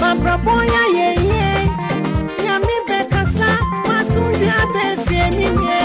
mabrabɔ ya yɛyie nyame bɛkasa masomdua bɛfie mi nie